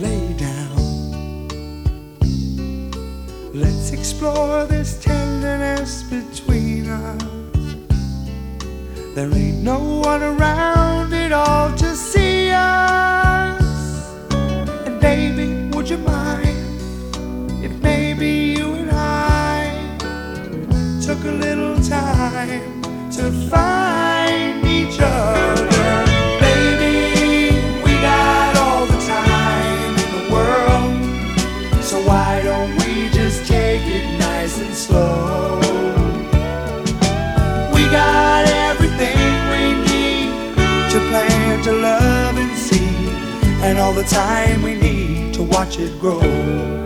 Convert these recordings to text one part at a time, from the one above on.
lay down. Let's explore this tenderness between us. There ain't no one around at all time to find each other? Baby, we got all the time in the world. So why don't we just take it nice and slow? We got everything we need to plan, to love and see, and all the time we need to watch it grow.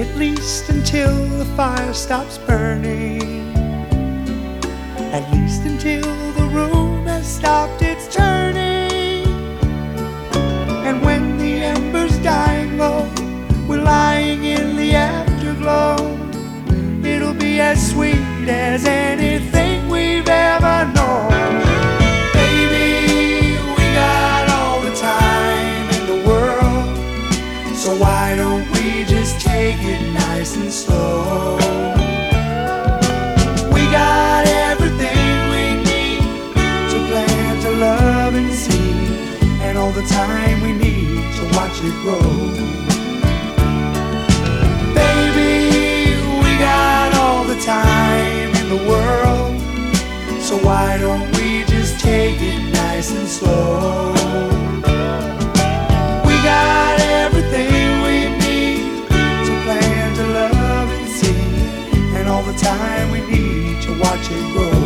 At least until the fire stops burning. At least until the room has stopped its turning. And when the embers dying low, we're lying in the afterglow. It'll be as sweet as anything we've ever known. Baby, we got all the time in the world. So why don't we just take it nice and slow? We got everything we need to love and and all the time we need to watch it grow. Baby, we got all the time in the world, so why don't we just take it nice and slow? All the time we need to watch it grow.